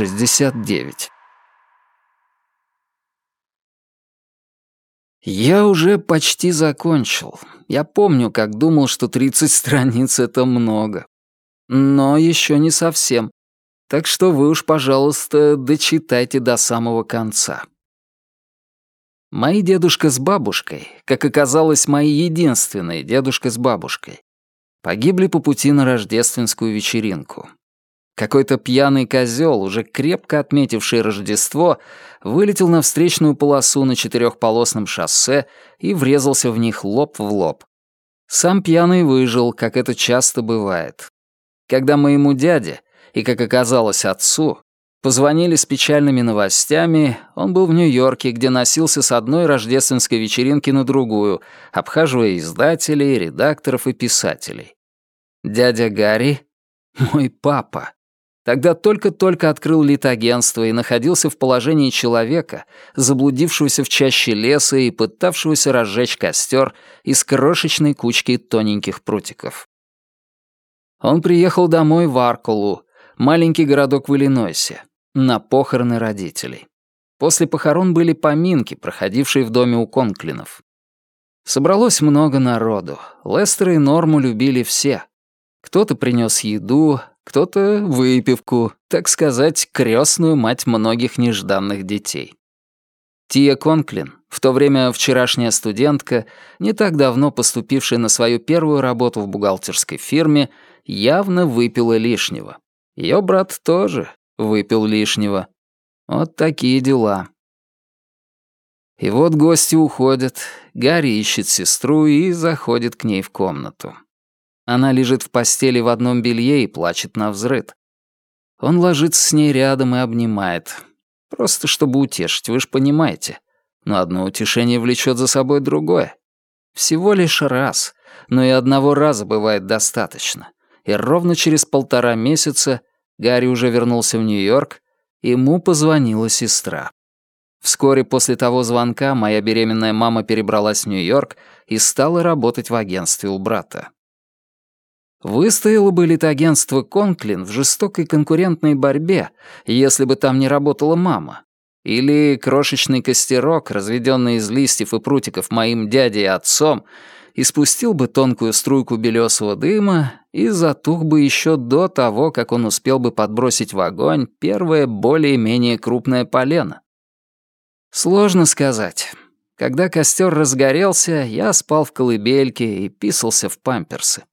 69. Я уже почти закончил. Я помню, как думал, что 30 страниц — это много. Но еще не совсем. Так что вы уж, пожалуйста, дочитайте до самого конца. Мои дедушка с бабушкой, как оказалось, мои единственные дедушка с бабушкой, погибли по пути на рождественскую вечеринку. Какой-то пьяный козел, уже крепко отметивший Рождество, вылетел на встречную полосу на четырехполосном шоссе и врезался в них лоб в лоб. Сам пьяный выжил, как это часто бывает. Когда моему дяде, и, как оказалось, отцу, позвонили с печальными новостями, он был в Нью-Йорке, где носился с одной рождественской вечеринки на другую, обхаживая издателей, редакторов и писателей. Дядя Гарри — мой папа. Тогда только-только открыл литагентство и находился в положении человека, заблудившегося в чаще леса и пытавшегося разжечь костер из крошечной кучки тоненьких прутиков. Он приехал домой в Аркулу, маленький городок в Иллинойсе, на похороны родителей. После похорон были поминки, проходившие в доме у Конклинов. Собралось много народу. Лестер и Норму любили все. Кто-то принес еду, кто-то выпивку, так сказать, крестную мать многих нежданных детей. Тия Конклин, в то время вчерашняя студентка, не так давно поступившая на свою первую работу в бухгалтерской фирме, явно выпила лишнего. Ее брат тоже выпил лишнего. Вот такие дела. И вот гости уходят, Гарри ищет сестру и заходит к ней в комнату. Она лежит в постели в одном белье и плачет на взрыд. Он ложится с ней рядом и обнимает. Просто чтобы утешить, вы же понимаете. Но одно утешение влечет за собой другое. Всего лишь раз, но и одного раза бывает достаточно. И ровно через полтора месяца Гарри уже вернулся в Нью-Йорк, ему позвонила сестра. Вскоре после того звонка моя беременная мама перебралась в Нью-Йорк и стала работать в агентстве у брата. Выстояло бы литагентство «Конклин» в жестокой конкурентной борьбе, если бы там не работала мама. Или крошечный костерок, разведенный из листьев и прутиков моим дядей и отцом, испустил бы тонкую струйку белесого дыма и затух бы еще до того, как он успел бы подбросить в огонь первое более-менее крупное полено. Сложно сказать. Когда костер разгорелся, я спал в колыбельке и писался в памперсы.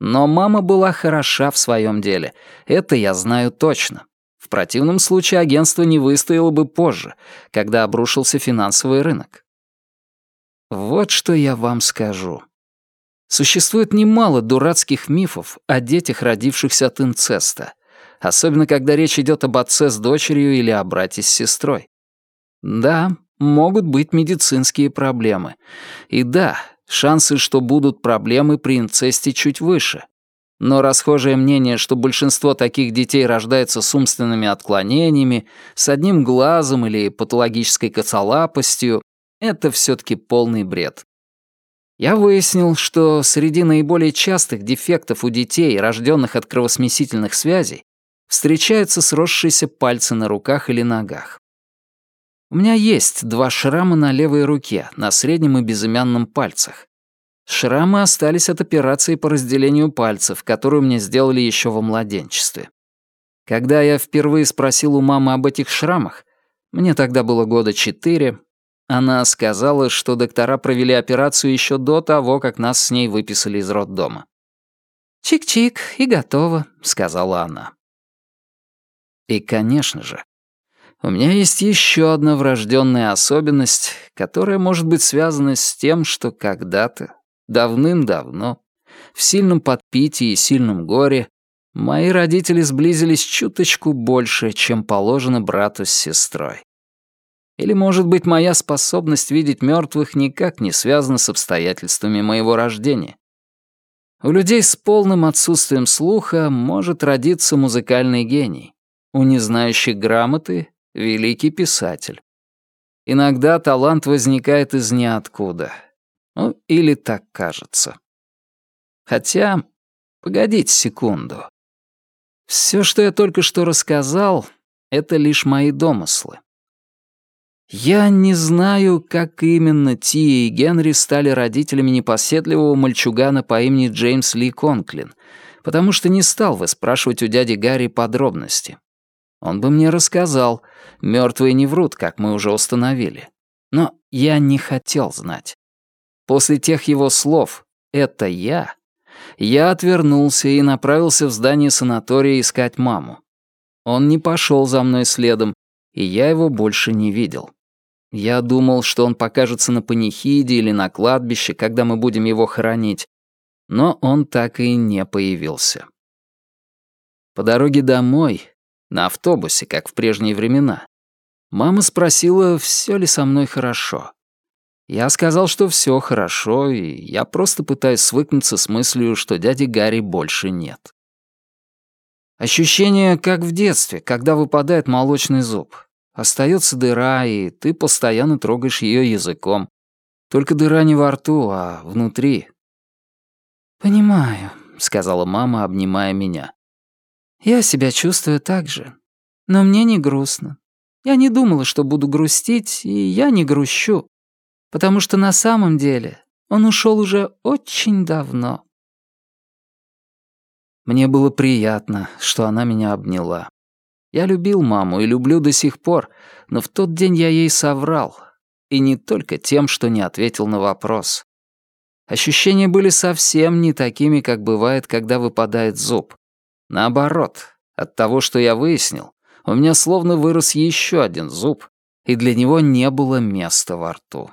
Но мама была хороша в своем деле. Это я знаю точно. В противном случае агентство не выстояло бы позже, когда обрушился финансовый рынок. Вот что я вам скажу. Существует немало дурацких мифов о детях, родившихся от инцеста, особенно когда речь идет об отце с дочерью или о брате с сестрой. Да, могут быть медицинские проблемы. И да, Шансы, что будут проблемы при инцесте чуть выше. Но расхожее мнение, что большинство таких детей рождается с умственными отклонениями, с одним глазом или патологической коцолапостью, это все-таки полный бред. Я выяснил, что среди наиболее частых дефектов у детей, рожденных от кровосмесительных связей, встречаются сросшиеся пальцы на руках или ногах. У меня есть два шрама на левой руке, на среднем и безымянном пальцах. Шрамы остались от операции по разделению пальцев, которую мне сделали еще во младенчестве. Когда я впервые спросил у мамы об этих шрамах, мне тогда было года четыре, она сказала, что доктора провели операцию еще до того, как нас с ней выписали из роддома. «Чик-чик, и готово», — сказала она. И, конечно же, у меня есть еще одна врожденная особенность, которая может быть связана с тем, что когда-то, давным-давно, в сильном подпитии и сильном горе, мои родители сблизились чуточку больше, чем положено брату с сестрой. Или, может быть, моя способность видеть мертвых никак не связана с обстоятельствами моего рождения. У людей с полным отсутствием слуха может родиться музыкальный гений. У незнающих грамоты великий писатель. Иногда талант возникает из ниоткуда. Ну, или так кажется. Хотя, погодите секунду. Все, что я только что рассказал, Это лишь мои домыслы. Я не знаю, как именно Тия и Генри стали родителями непоседливого мальчугана по имени Джеймс Ли Конклин, потому что не стал выспрашивать у дяди Гарри подробности. Он бы мне рассказал, мертвые не врут, как мы уже установили. Но я не хотел знать. После тех его слов «это я» я отвернулся и направился в здание санатория искать маму. Он не пошел за мной следом, и я его больше не видел. Я думал, что он покажется на панихиде или на кладбище, когда мы будем его хоронить, но он так и не появился. По дороге домой, на автобусе, как в прежние времена, мама спросила, все ли со мной хорошо. Я сказал, что все хорошо, и я просто пытаюсь свыкнуться с мыслью, что дяди Гарри больше нет. Ощущение, как в детстве, когда выпадает молочный зуб. Остается дыра, и ты постоянно трогаешь ее языком. Только дыра не во рту, а внутри. «Понимаю», — сказала мама, обнимая меня. «Я себя чувствую так же. Но мне не грустно. Я не думала, что буду грустить, и я не грущу. Потому что на самом деле он ушел уже очень давно». Мне было приятно, что она меня обняла. Я любил маму и люблю до сих пор, но в тот день я ей соврал. И не только тем, что не ответил на вопрос. Ощущения были совсем не такими, как бывает, когда выпадает зуб. Наоборот, от того, что я выяснил, у меня словно вырос еще один зуб, и для него не было места во рту.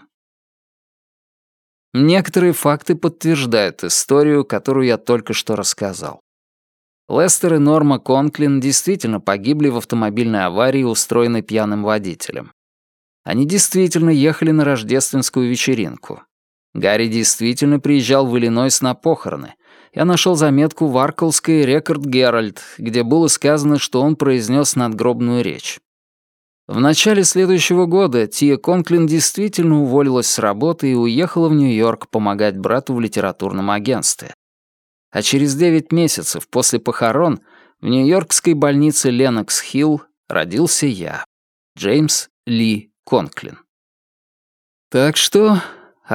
Некоторые факты подтверждают историю, которую я только что рассказал. Лестер и Норма Конклин действительно погибли в автомобильной аварии, устроенной пьяным водителем. Они действительно ехали на рождественскую вечеринку. Гарри действительно приезжал в Иллинойс на похороны. Я нашел заметку в Арклской Рекорд Геральд, где было сказано, что он произнес надгробную речь. В начале следующего года Тия Конклин действительно уволилась с работы и уехала в Нью-Йорк помогать брату в литературном агентстве а через 9 месяцев после похорон в нью-йоркской больнице Ленокс-Хилл родился я, Джеймс Ли Конклин. Так что,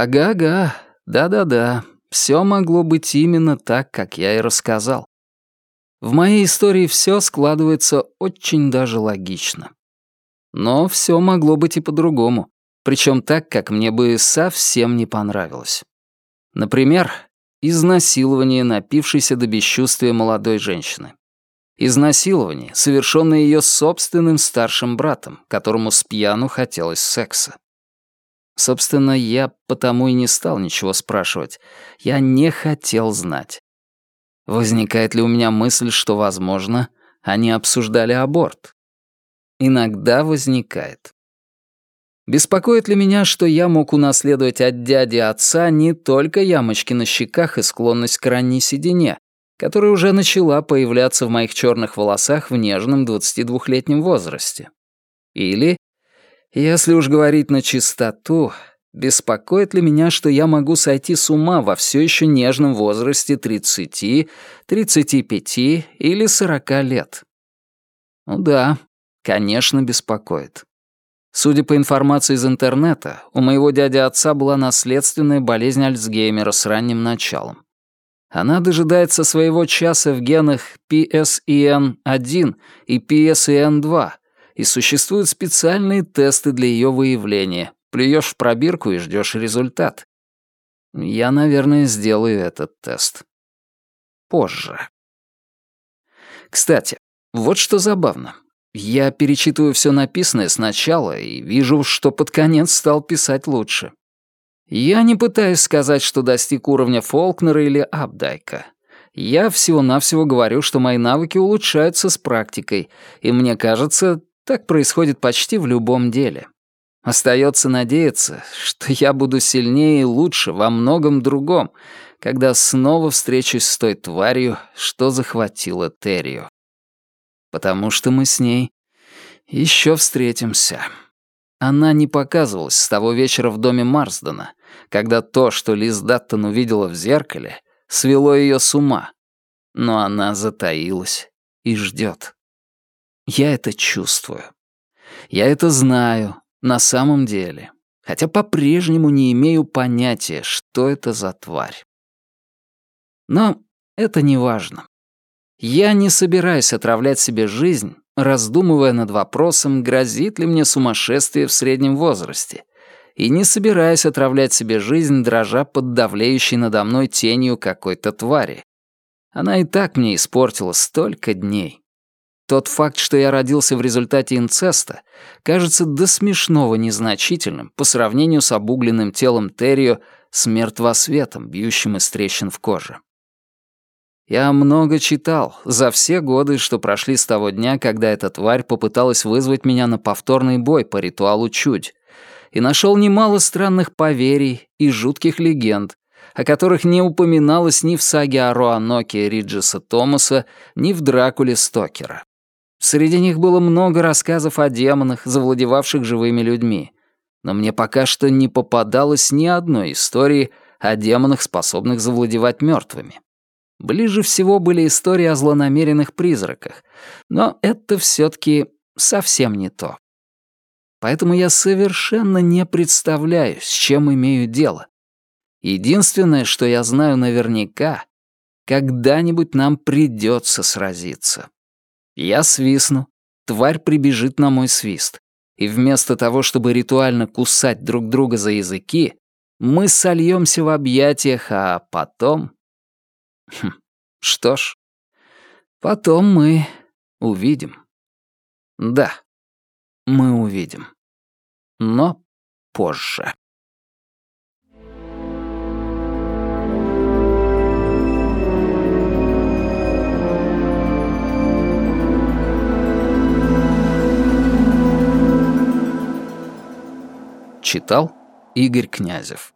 ага-ага, да-да-да, все могло быть именно так, как я и рассказал. В моей истории все складывается очень даже логично. Но все могло быть и по-другому, причем так, как мне бы совсем не понравилось. Например, Изнасилование напившейся до бесчувствия молодой женщины. Изнасилование, совершенное ее собственным старшим братом, которому с пьяну хотелось секса. Собственно, я потому и не стал ничего спрашивать. Я не хотел знать. Возникает ли у меня мысль, что, возможно, они обсуждали аборт? Иногда возникает. Беспокоит ли меня, что я мог унаследовать от дяди отца не только ямочки на щеках и склонность к ранней седине, которая уже начала появляться в моих черных волосах в нежном 22-летнем возрасте? Или, если уж говорить на чистоту, беспокоит ли меня, что я могу сойти с ума во все еще нежном возрасте 30, 35 или 40 лет? Ну да, конечно, беспокоит. Судя по информации из интернета, у моего дяди отца была наследственная болезнь Альцгеймера с ранним началом. Она дожидается своего часа в генах PSEN1 и PSEN2, и существуют специальные тесты для ее выявления. Плюешь в пробирку и ждешь результат. Я, наверное, сделаю этот тест. Позже. Кстати, вот что забавно. Я перечитываю все написанное сначала и вижу, что под конец стал писать лучше. Я не пытаюсь сказать, что достиг уровня Фолкнера или Абдайка. Я всего-навсего говорю, что мои навыки улучшаются с практикой, и мне кажется, так происходит почти в любом деле. Остается надеяться, что я буду сильнее и лучше во многом другом, когда снова встречусь с той тварью, что захватила Террио потому что мы с ней еще встретимся. Она не показывалась с того вечера в доме Марсдена, когда то, что Лиз Даттон увидела в зеркале, свело ее с ума. Но она затаилась и ждет. Я это чувствую. Я это знаю на самом деле, хотя по-прежнему не имею понятия, что это за тварь. Но это не важно. Я не собираюсь отравлять себе жизнь, раздумывая над вопросом, грозит ли мне сумасшествие в среднем возрасте, и не собираюсь отравлять себе жизнь, дрожа под давлеющей надо мной тенью какой-то твари. Она и так мне испортила столько дней. Тот факт, что я родился в результате инцеста, кажется до смешного незначительным по сравнению с обугленным телом Террио с мертвосветом, бьющим из трещин в коже. Я много читал за все годы, что прошли с того дня, когда эта тварь попыталась вызвать меня на повторный бой по ритуалу чудь, и нашел немало странных поверий и жутких легенд, о которых не упоминалось ни в саге о Роаноке Риджеса Томаса, ни в Дракуле Стокера. Среди них было много рассказов о демонах, завладевавших живыми людьми, но мне пока что не попадалось ни одной истории о демонах, способных завладевать мертвыми. Ближе всего были истории о злонамеренных призраках, но это все-таки совсем не то. Поэтому я совершенно не представляю, с чем имею дело. Единственное, что я знаю наверняка, когда-нибудь нам придется сразиться. Я свистну, тварь прибежит на мой свист, и вместо того, чтобы ритуально кусать друг друга за языки, мы сольемся в объятиях, а потом Хм, что ж, потом мы увидим. Да, мы увидим. Но позже. Читал Игорь Князев